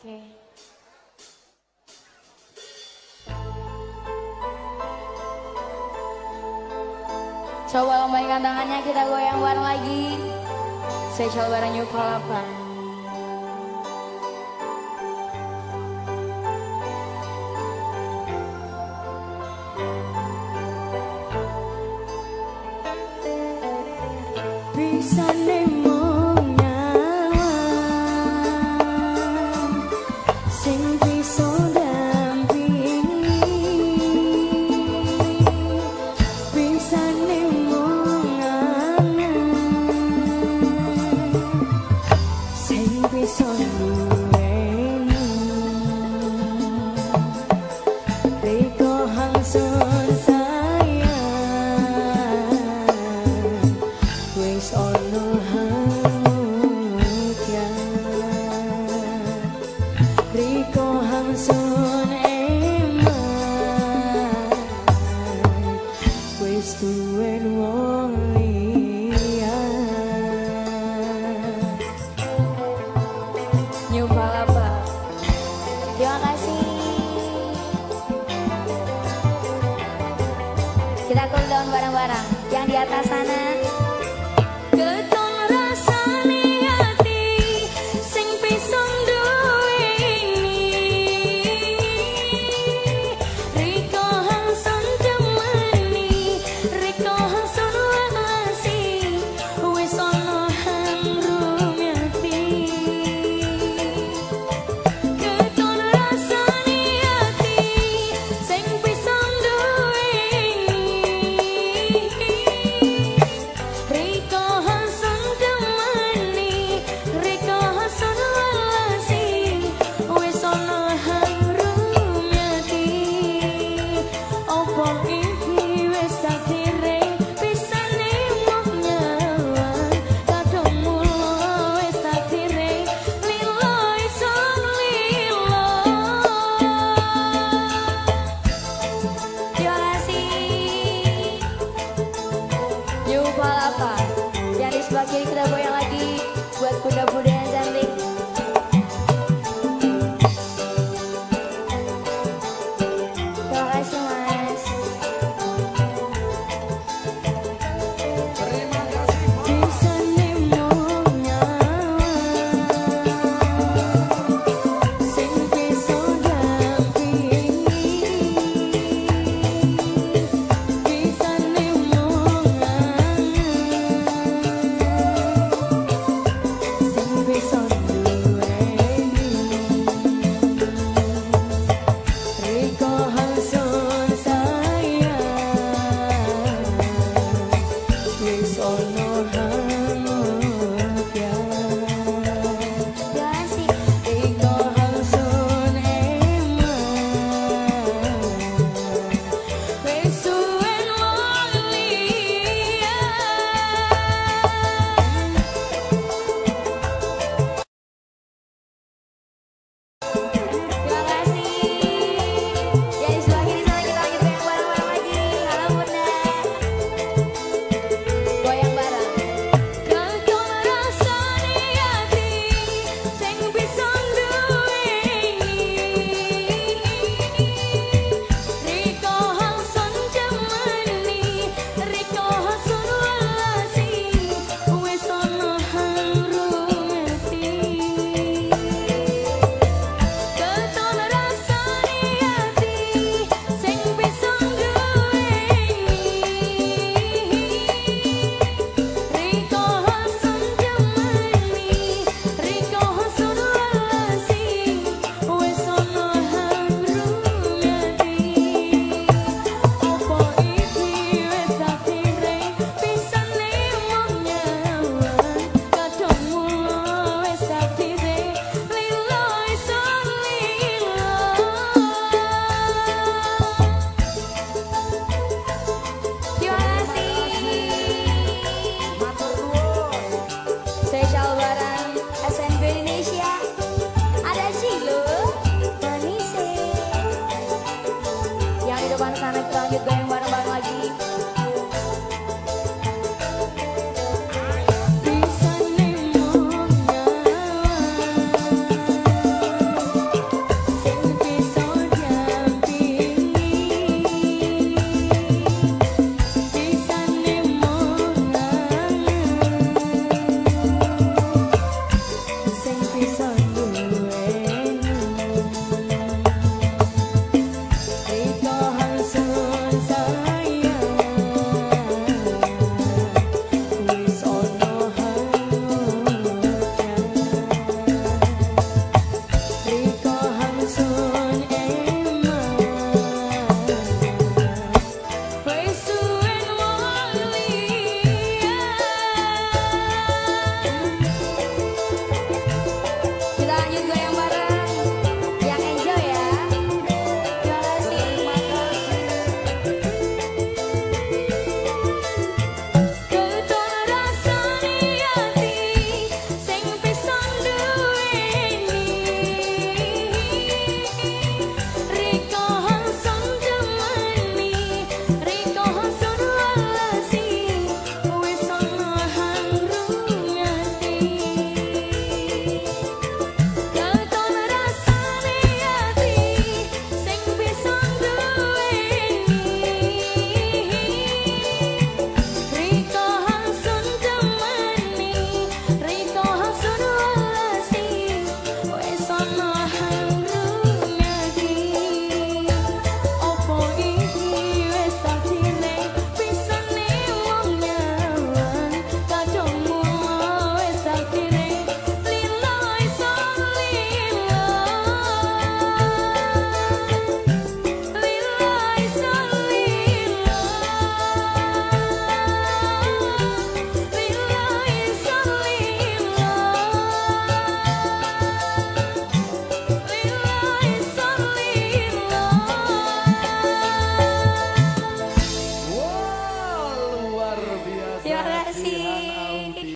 Oke. Coba lambaikan tangannya kita goyang bareng lagi. Saya coba bareng New Palapa. Kita cool down bareng-bareng. Yang di atas sana. place on oh, our hands.